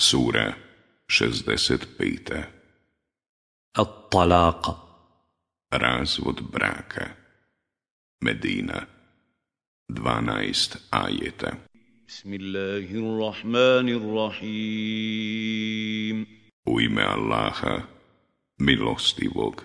Sura 65. الطلاق Razvod braka Medina 12 ajeta بسم الله الرحمن الرحيم U ime Allaha, milostivog,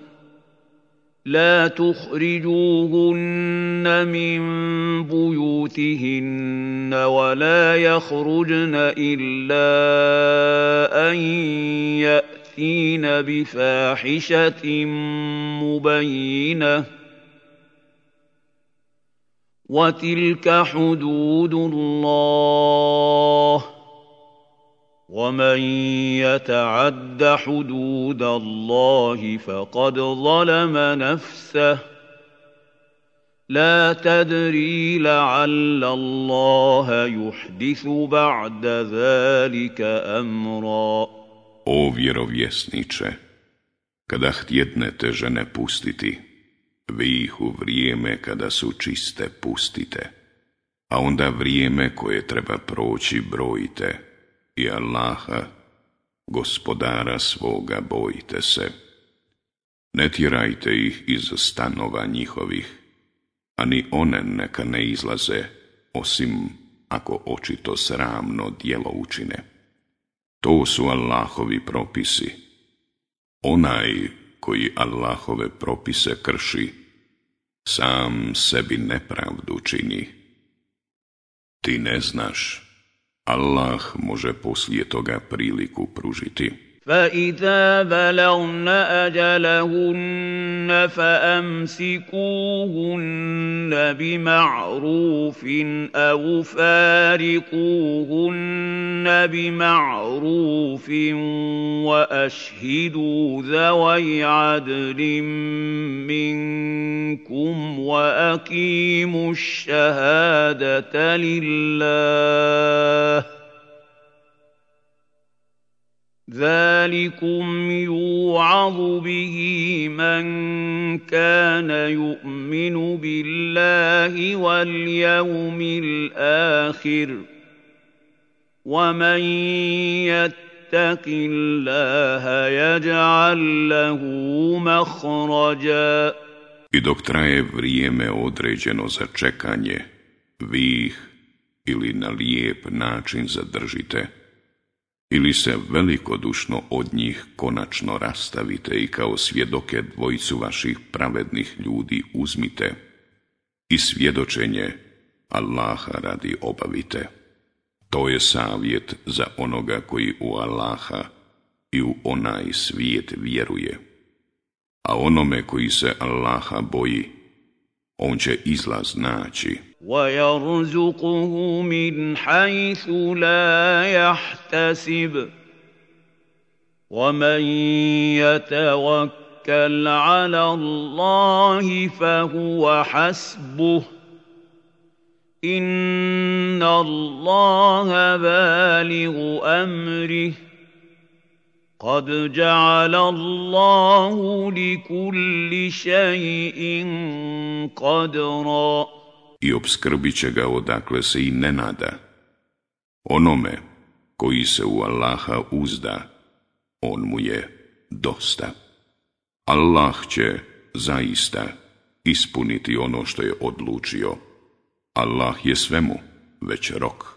لا تخرجوهن من بيوتهن ولا يخرجن إلا أن يأتين بفاحشة مبينة. وتلك حدود الله. ومن يتعد حدود الله فقد ظلم نفسه لا تدري لعل الله يحدث بعد ذلك امرا O vjerovjesniče, kada htjednete žene pustiti, vi ih u vrijeme kada su čiste pustite, a onda vrijeme koje treba proći brojite i Allaha, gospodara svoga bojite se. Ne tjerajte ih iz stanova njihovih, a ni one neka ne izlaze, osim ako očito sramno djelo učine. To su Allahovi propisi. Onaj koji Allahove propise krši, sam sebi nepravdu čini. Ti ne znaš, Allah može poslije toga priliku pružiti. فاذا بلغن اجلهن فأمسكوهن بمعروف أو فارقوهن بمعروف وأشهدوا ذوي عدل منكم وأقيموا الشهادة لله ذلكم يوعظ به من كان يؤمن بالله واليوم الآخر ومن يتق الله يجعل له مخرجا I dok traje vrijeme određeno za čekanje, vi ih ili na lijep način zadržite, ili se velikodušno od njih konačno rastavite i kao svjedoke dvojicu vaših pravednih ljudi uzmite i svjedočenje Allaha radi obavite. To je savjet za onoga koji u Allaha i u onaj svijet vjeruje. A onome koji se Allaha boji, on će izlaz naći. ويرزقه من حيث لا يحتسب. ومن يتوكل على الله فهو حسبه. ان الله بالغ امره. قد جعل الله لكل شيء قدرا i obskrbit će ga odakle se i ne nada. Onome koji se u Allaha uzda, on mu je dosta. Allah će zaista ispuniti ono što je odlučio. Allah je svemu već rok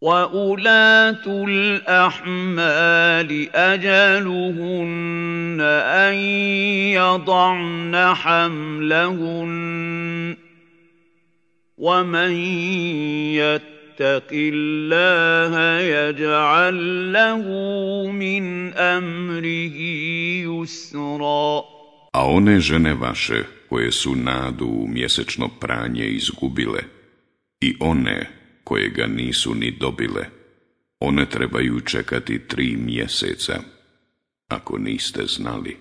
وَأُولَاتُ الْأَحْمَالِ أَجَلُهُنَّ أَن يَضَعْنَ حَمْلَهُنَّ وَمَن يتق الله يجعل له من أمره يسرا A one žene vaše koje su nadu u mjesečno pranje izgubile i one koje ga nisu ni dobile, one trebaju čekati tri mjeseca, ako niste znali.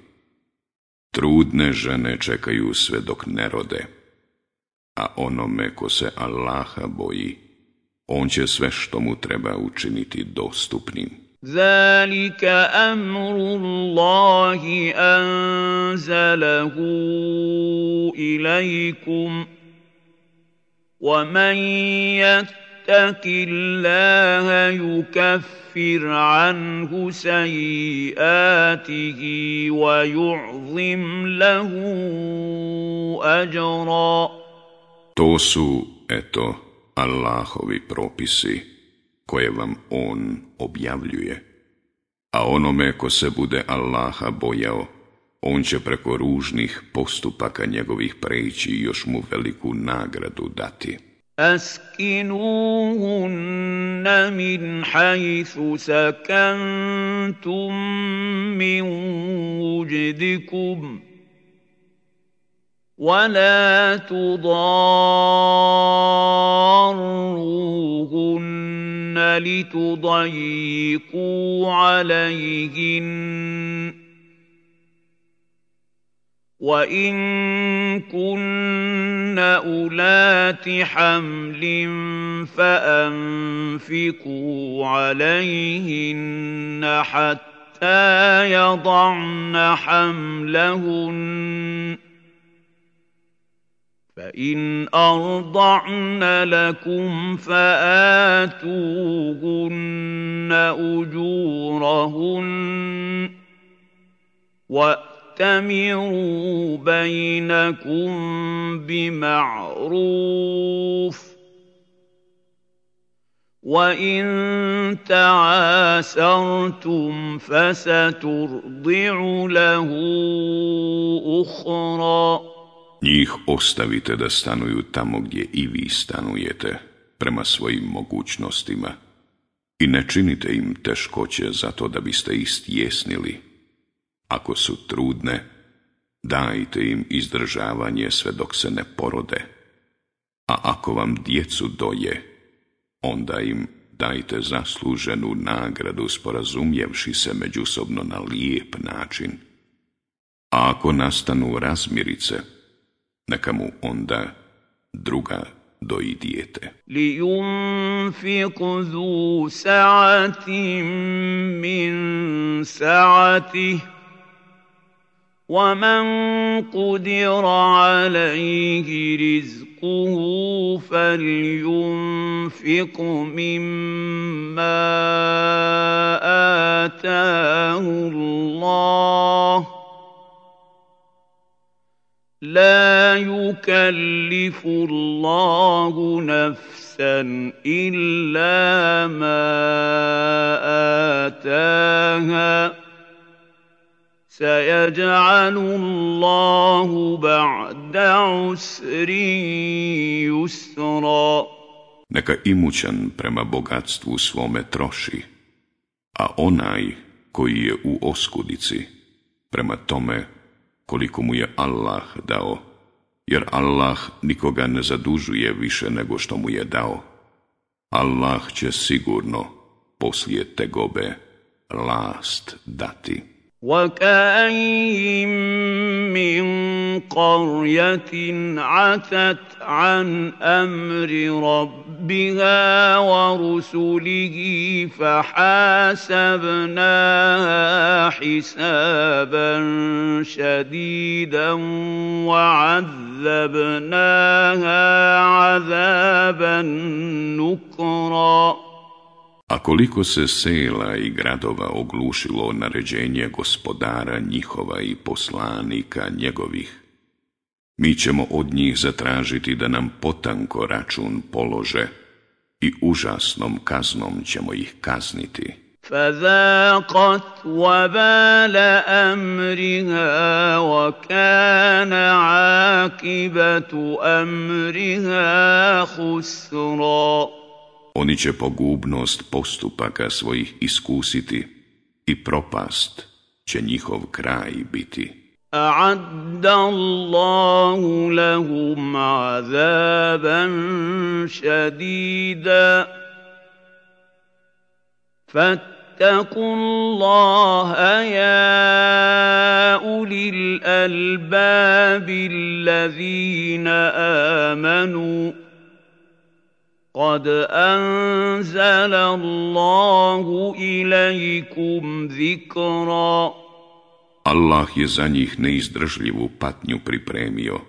Trudne žene čekaju sve dok ne rode, a onome ko se Allaha boji, on će sve što mu treba učiniti dostupnim. Zalika amru Allahi anzalahu ilajkum, wa man يتق الله يكفر عنه سيئاته ويعظم له اجرا To su, eto, Allahovi propisi, koje vam On objavljuje. A onome ko se bude Allaha bojao, on će preko ružnih postupaka njegovih preći i još mu veliku nagradu dati. أسكنوهن من حيث سكنتم من وجدكم ولا تضاروهن لتضيقوا عليهن وان كن اولات حمل فانفقوا عليهن حتى يضعن حملهن فان ارضعن لكم فاتوهن اجورهن واتمروا بينكم بمعروف وان تعاسرتم فسترضع له اخرى Njih ostavite da stanuju tamo gdje i vi stanujete, prema svojim mogućnostima, i ne činite im teškoće zato da biste istjesnili. Ako su trudne, dajte im izdržavanje sve dok se ne porode, a ako vam djecu doje, onda im dajte zasluženu nagradu sporazumjevši se međusobno na lijep način. A ako nastanu razmirice, neka mu onda druga doji dijete. Li yunfiq zu sa'atim min sa'atih ومن قدر عليه رزقه فلينفق مما آتاه الله لا يكلف الله نفسا الا ما سيجعل الله بعد عسر يسرا Neka imućan prema bogatstvu svome troši, a onaj koji je u oskudici, prema tome koliko mu je Allah dao, jer Allah nikoga ne zadužuje više nego što mu je dao. Allah će sigurno poslije tegobe last dati. وكأين من قرية عتت عن أمر ربها ورسله فحاسبناها حسابا شديدا وعذبناها عذابا نكرا. A koliko se sela i gradova oglušilo naređenje gospodara njihova i poslanika njegovih, mi ćemo od njih zatražiti da nam potanko račun polože i užasnom kaznom ćemo ih kazniti. فذاقت وبال امرها وكان عاقبه امرها خسرا Oni će pogubnost postupaka svojih iskusiti i propast će njihov kraj biti. أعد الله لهم عذابا شديدا فاتقوا الله يا أولي الألباب الذين آمنوا قد أنزل الله إليكم ذكرًا Allah je za njih neizdržljivu patnju pripremio,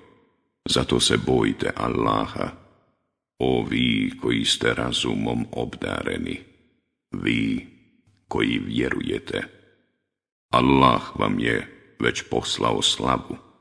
zato se bojte Allaha, o vi koji ste razumom obdareni, vi koji vjerujete. Allah vam je već poslao slavu.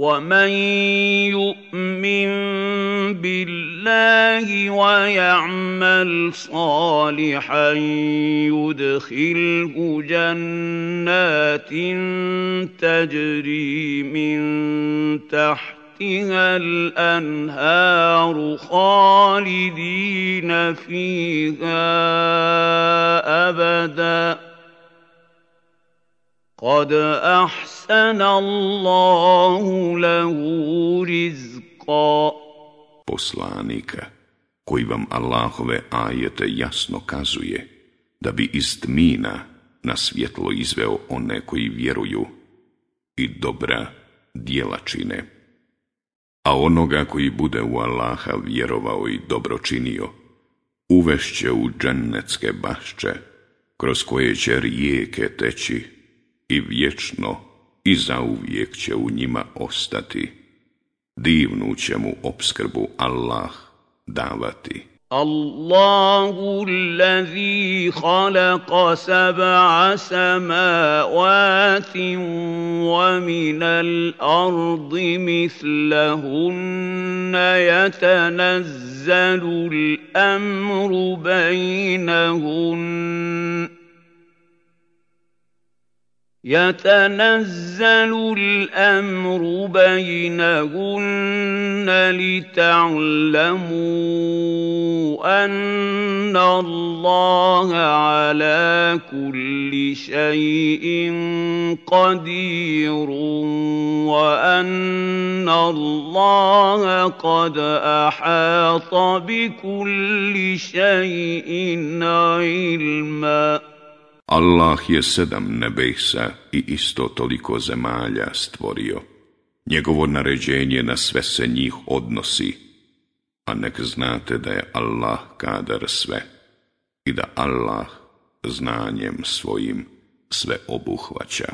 ومن يؤمن بالله ويعمل صالحا يدخله جنات تجري من تحتها الانهار خالدين فيها ابدا قد أحسن الله له رزقا Poslanika, koji vam Allahove ajete jasno kazuje, da bi iz tmina na svjetlo izveo one koji vjeruju i dobra djela čine. A onoga koji bude u Allaha vjerovao i dobro činio, uvešće u džennetske bašće, kroz koje će rijeke teći i vječno i zauvijek će u njima ostati. Divnu će mu obskrbu Allah davati. الله الذي خلق سبع سماوات ومن الأرض مثلهن يتنزل الامر بينهن يتنزل الأمر بينهن لتعلموا أن الله على كل شيء قدير وأن الله قد أحاط بكل شيء علما. Allah je sedam nebesa i isto toliko zemalja stvorio. Njegovo naređenje na sve se njih odnosi, a nek znate da je Allah kadar sve i da Allah znanjem svojim sve obuhvaća.